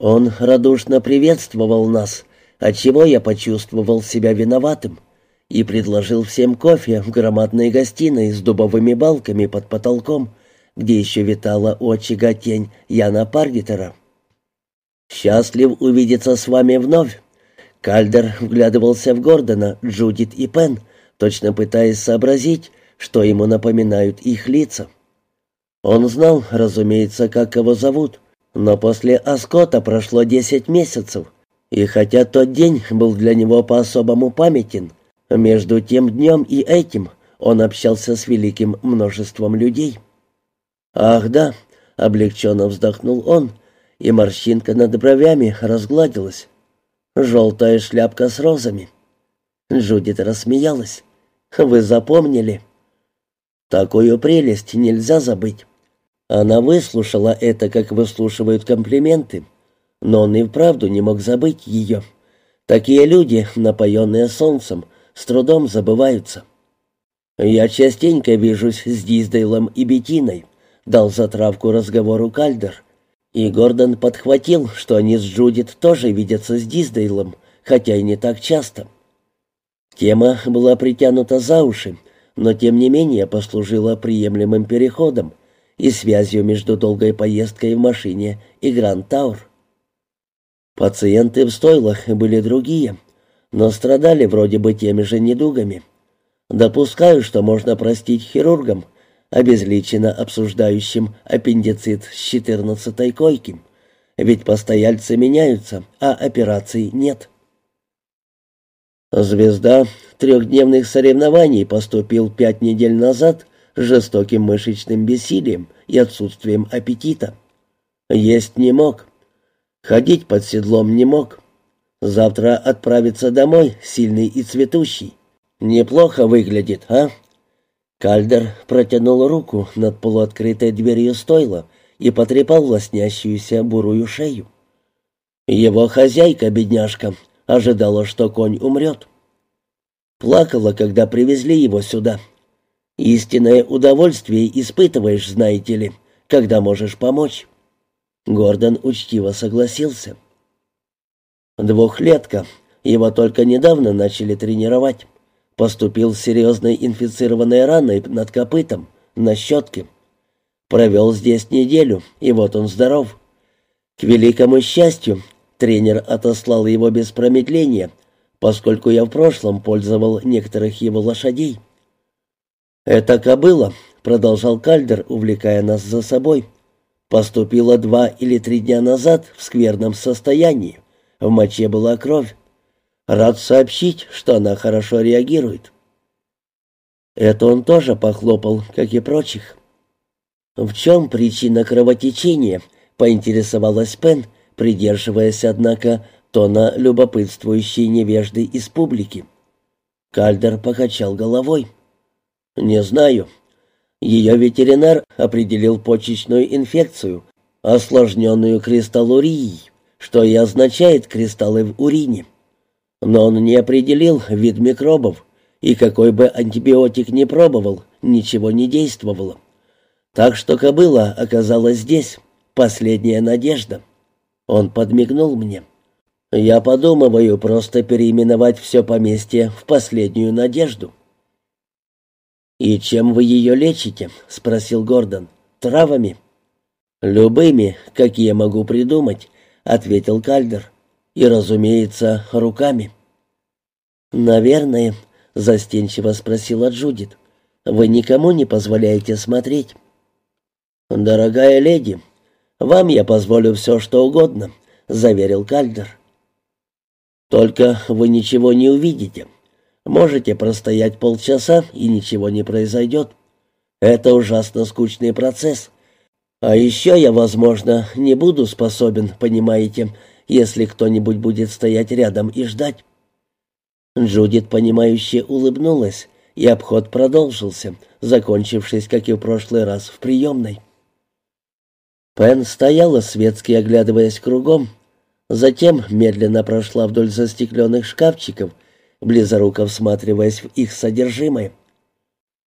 Он радушно приветствовал нас, отчего я почувствовал себя виноватым, и предложил всем кофе в громадной гостиной с дубовыми балками под потолком, где еще витала у очага тень Яна Паргетера. «Счастлив увидеться с вами вновь». Кальдер вглядывался в Гордона, Джудит и Пен, точно пытаясь сообразить, что ему напоминают их лица. Он знал, разумеется, как его зовут, но после Аскота прошло десять месяцев, и хотя тот день был для него по-особому памятен, между тем днем и этим он общался с великим множеством людей. «Ах да», — облегченно вздохнул он, и морщинка над бровями разгладилась. «Желтая шляпка с розами». Джудит рассмеялась. «Вы запомнили?» «Такую прелесть нельзя забыть». Она выслушала это, как выслушивают комплименты, но он и вправду не мог забыть ее. Такие люди, напоенные солнцем, с трудом забываются. «Я частенько вижусь с Диздейлом и Бетиной», — дал затравку разговору Кальдер. И Гордон подхватил, что они с Джудит тоже видятся с Диздейлом, хотя и не так часто. Тема была притянута за уши, но тем не менее послужила приемлемым переходом, и связью между долгой поездкой в машине и Гранд-Таур. Пациенты в стойлах были другие, но страдали вроде бы теми же недугами. Допускаю, что можно простить хирургам, обезличенно обсуждающим аппендицит с четырнадцатой койки, ведь постояльцы меняются, а операций нет. Звезда трехдневных соревнований поступил пять недель назад жестоким мышечным бессилием и отсутствием аппетита. Есть не мог. Ходить под седлом не мог. Завтра отправиться домой, сильный и цветущий. Неплохо выглядит, а? Кальдер протянул руку над полуоткрытой дверью стойла и потрепал лоснящуюся бурую шею. Его хозяйка, бедняжка, ожидала, что конь умрет. Плакала, когда привезли его сюда. Истинное удовольствие испытываешь, знаете ли, когда можешь помочь. Гордон учтиво согласился. Двухлетка. Его только недавно начали тренировать. Поступил с серьезной инфицированной раной над копытом, на щетке. Провел здесь неделю, и вот он здоров. К великому счастью, тренер отослал его без промедления, поскольку я в прошлом пользовал некоторых его лошадей. «Эта кобыла», — продолжал Кальдер, увлекая нас за собой, — «поступила два или три дня назад в скверном состоянии. В моче была кровь. Рад сообщить, что она хорошо реагирует». Это он тоже похлопал, как и прочих. «В чем причина кровотечения?» — поинтересовалась Пен, придерживаясь, однако, тона любопытствующей невежды из публики. Кальдер покачал головой. «Не знаю. Ее ветеринар определил почечную инфекцию, осложненную кристаллурией, что и означает кристаллы в урине. Но он не определил вид микробов, и какой бы антибиотик ни пробовал, ничего не действовало. Так что кобыла оказалась здесь, последняя надежда. Он подмигнул мне. Я подумываю просто переименовать все поместье в последнюю надежду. «И чем вы ее лечите?» — спросил Гордон. «Травами?» «Любыми, какие могу придумать», — ответил Кальдер. «И, разумеется, руками». «Наверное», — застенчиво спросила Джудит. «Вы никому не позволяете смотреть?» «Дорогая леди, вам я позволю все, что угодно», — заверил Кальдер. «Только вы ничего не увидите. Можете простоять полчаса, и ничего не произойдет. Это ужасно скучный процесс. А еще я, возможно, не буду способен, понимаете, если кто-нибудь будет стоять рядом и ждать». Джудит, понимающе улыбнулась, и обход продолжился, закончившись, как и в прошлый раз, в приемной. Пен стояла, светски оглядываясь кругом, затем медленно прошла вдоль застекленных шкафчиков близоруко всматриваясь в их содержимое.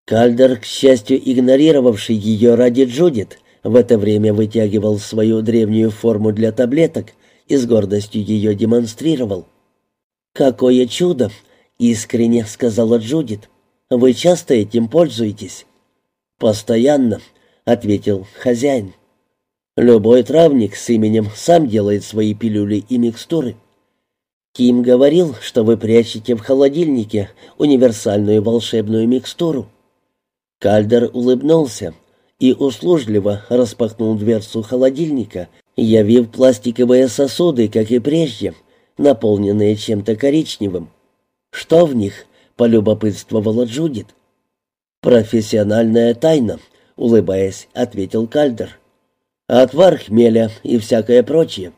Кальдер, к счастью, игнорировавший ее ради Джудит, в это время вытягивал свою древнюю форму для таблеток и с гордостью ее демонстрировал. «Какое чудо!» — искренне сказала Джудит. «Вы часто этим пользуетесь?» «Постоянно», — ответил хозяин. «Любой травник с именем сам делает свои пилюли и микстуры. Ким говорил, что вы прячете в холодильнике универсальную волшебную микстуру». Кальдер улыбнулся и услужливо распахнул дверцу холодильника, явив пластиковые сосуды, как и прежде, наполненные чем-то коричневым. «Что в них?» — полюбопытствовала Джудит. «Профессиональная тайна», — улыбаясь, ответил Кальдер. «Отвар хмеля и всякое прочее».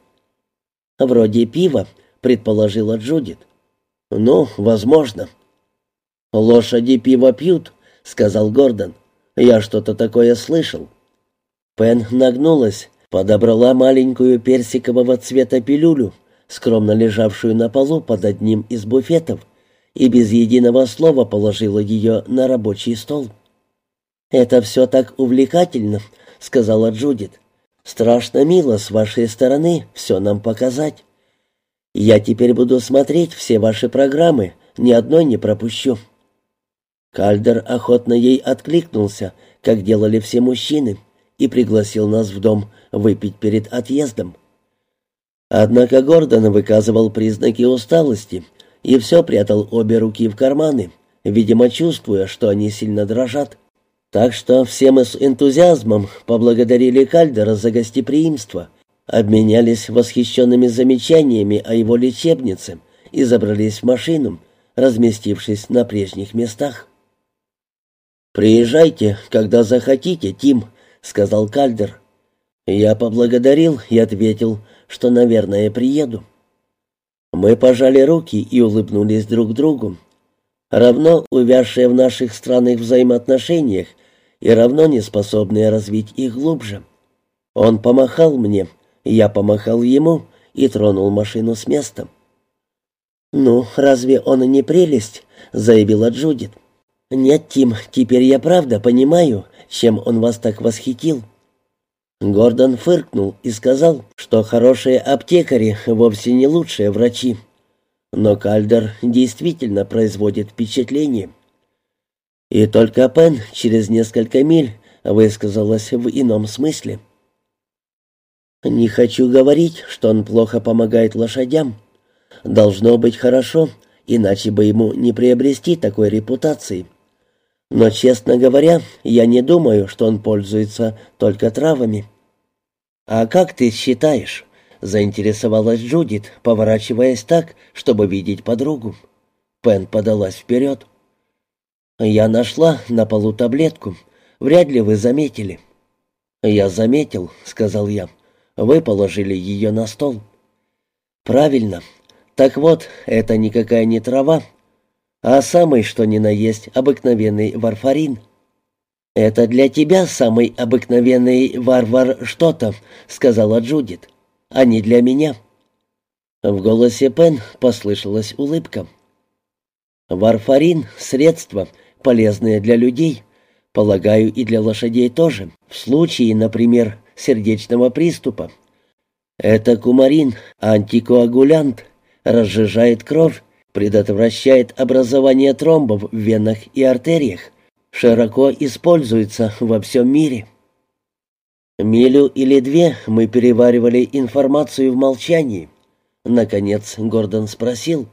«Вроде пива», — предположила Джудит. «Ну, возможно». «Лошади пиво пьют», — сказал Гордон. «Я что-то такое слышал». Пен нагнулась, подобрала маленькую персикового цвета пилюлю, скромно лежавшую на полу под одним из буфетов, и без единого слова положила ее на рабочий стол. «Это все так увлекательно», — сказала Джудит. «Страшно мило с вашей стороны все нам показать. Я теперь буду смотреть все ваши программы, ни одной не пропущу». Кальдер охотно ей откликнулся, как делали все мужчины, и пригласил нас в дом выпить перед отъездом. Однако Гордон выказывал признаки усталости и все прятал обе руки в карманы, видимо, чувствуя, что они сильно дрожат. Так что все мы с энтузиазмом поблагодарили Кальдера за гостеприимство, обменялись восхищенными замечаниями о его лечебнице и забрались в машину, разместившись на прежних местах. «Приезжайте, когда захотите, Тим», — сказал Кальдер. Я поблагодарил и ответил, что, наверное, приеду. Мы пожали руки и улыбнулись друг другу. Равно увязшие в наших странных взаимоотношениях и равно неспособные развить их глубже. Он помахал мне, я помахал ему и тронул машину с места. «Ну, разве он не прелесть?» — заявила Джудит. «Нет, Тим, теперь я правда понимаю, чем он вас так восхитил». Гордон фыркнул и сказал, что хорошие аптекари вовсе не лучшие врачи. Но Кальдер действительно производит впечатление. И только Пен через несколько миль высказалась в ином смысле. «Не хочу говорить, что он плохо помогает лошадям. Должно быть хорошо, иначе бы ему не приобрести такой репутации. Но, честно говоря, я не думаю, что он пользуется только травами. «А как ты считаешь?» — заинтересовалась Джудит, поворачиваясь так, чтобы видеть подругу. Пен подалась вперед. «Я нашла на полу таблетку. Вряд ли вы заметили». «Я заметил», — сказал я. «Вы положили ее на стол». «Правильно. Так вот, это никакая не трава, а самый что ни на есть обыкновенный варфарин». «Это для тебя самый обыкновенный варвар что-то», — сказала Джудит, — «а не для меня». В голосе Пен послышалась улыбка. «Варфарин — средство, полезное для людей, полагаю, и для лошадей тоже, в случае, например, сердечного приступа. Это кумарин, антикоагулянт, разжижает кровь, предотвращает образование тромбов в венах и артериях, широко используется во всем мире. Милю или две мы переваривали информацию в молчании. Наконец Гордон спросил,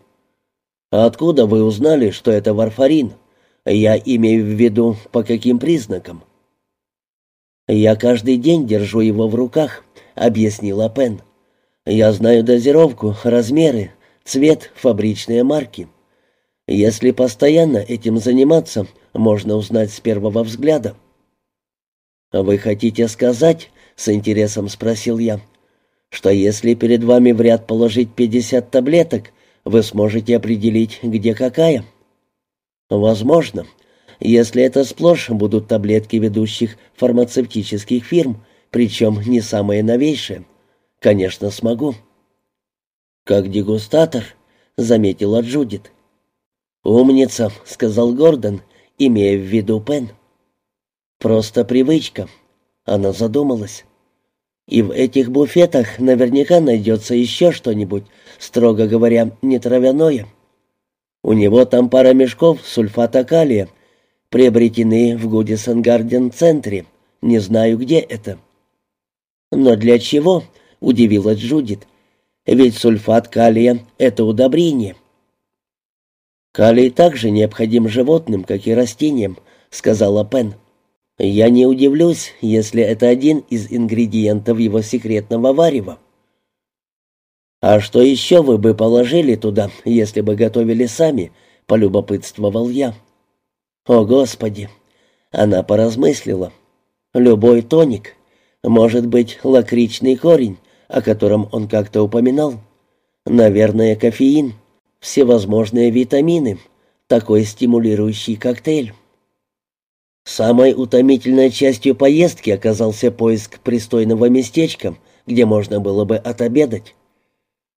«Откуда вы узнали, что это варфарин? Я имею в виду, по каким признакам?» «Я каждый день держу его в руках», — объяснила Пен. «Я знаю дозировку, размеры, цвет, фабричные марки. Если постоянно этим заниматься, можно узнать с первого взгляда. «Вы хотите сказать, — с интересом спросил я, — что если перед вами в ряд положить пятьдесят таблеток, вы сможете определить, где какая?» «Возможно, если это сплошь будут таблетки ведущих фармацевтических фирм, причем не самые новейшие. Конечно, смогу». «Как дегустатор», — заметила Джудит. «Умница», — сказал Гордон, имея в виду Пен. «Просто привычка». Она задумалась. И в этих буфетах наверняка найдется еще что-нибудь, строго говоря, не травяное. У него там пара мешков сульфата калия, приобретены в Гудисон Гарден центре. Не знаю, где это. Но для чего? удивилась Джудит. Ведь сульфат калия — это удобрение. «Калий также необходим животным, как и растениям», — сказала Пен. «Я не удивлюсь, если это один из ингредиентов его секретного варева». «А что еще вы бы положили туда, если бы готовили сами?» — полюбопытствовал я. «О, Господи!» Она поразмыслила. «Любой тоник. Может быть, лакричный корень, о котором он как-то упоминал. Наверное, кофеин. Всевозможные витамины. Такой стимулирующий коктейль». Самой утомительной частью поездки оказался поиск пристойного местечка, где можно было бы отобедать.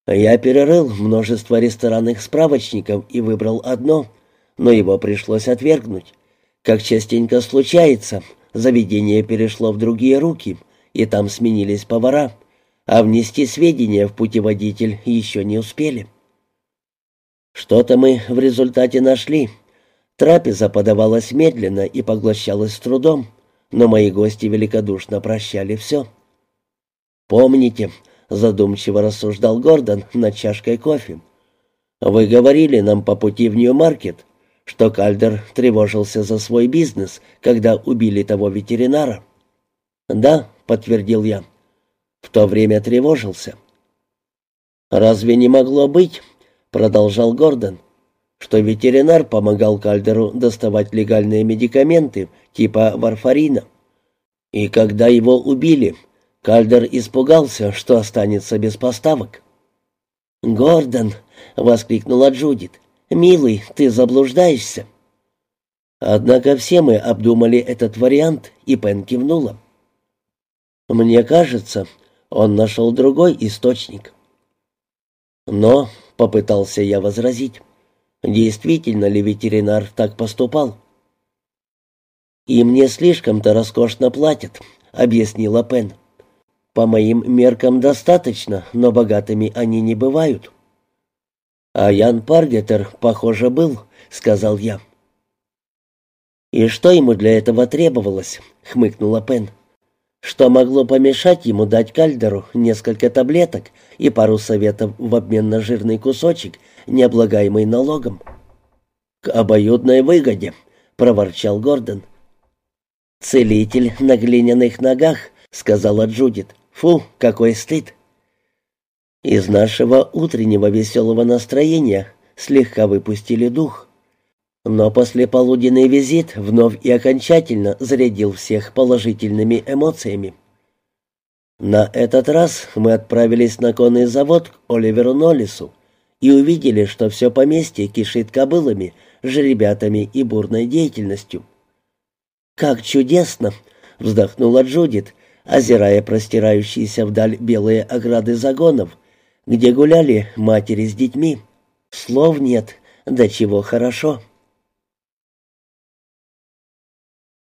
Я перерыл множество ресторанных справочников и выбрал одно, но его пришлось отвергнуть. Как частенько случается, заведение перешло в другие руки, и там сменились повара, а внести сведения в путеводитель еще не успели. Что-то мы в результате нашли. Трапеза подавалась медленно и поглощалась с трудом, но мои гости великодушно прощали все. «Помните», — задумчиво рассуждал Гордон над чашкой кофе. «Вы говорили нам по пути в Нью-Маркет, что Кальдер тревожился за свой бизнес, когда убили того ветеринара». «Да», — подтвердил я, — «в то время тревожился». «Разве не могло быть?» — продолжал Гордон, — что ветеринар помогал Кальдеру доставать легальные медикаменты типа варфарина. И когда его убили, Кальдер испугался, что останется без поставок. «Гордон!» — воскликнула Джудит. «Милый, ты заблуждаешься». Однако все мы обдумали этот вариант, и Пен кивнула. «Мне кажется, он нашел другой источник». «Но», — попытался я возразить, — «действительно ли ветеринар так поступал?» «И мне слишком-то роскошно платят», — объяснила Пен. По моим меркам достаточно, но богатыми они не бывают. А Ян Паргетер, похоже, был, сказал я. И что ему для этого требовалось? хмыкнула Пен. Что могло помешать ему дать Кальдеру несколько таблеток и пару советов в обмен на жирный кусочек, не облагаемый налогом? К обоюдной выгоде, проворчал Гордон. Целитель на глиняных ногах, сказала Джудит. Фу, какой стыд! Из нашего утреннего веселого настроения слегка выпустили дух. Но послеполуденный визит вновь и окончательно зарядил всех положительными эмоциями. На этот раз мы отправились на конный завод к Оливеру Ноллису и увидели, что все поместье кишит кобылами, жеребятами и бурной деятельностью. «Как чудесно!» — вздохнула Джудит, озирая простирающиеся вдаль белые ограды загонов, где гуляли матери с детьми. Слов нет, до чего хорошо.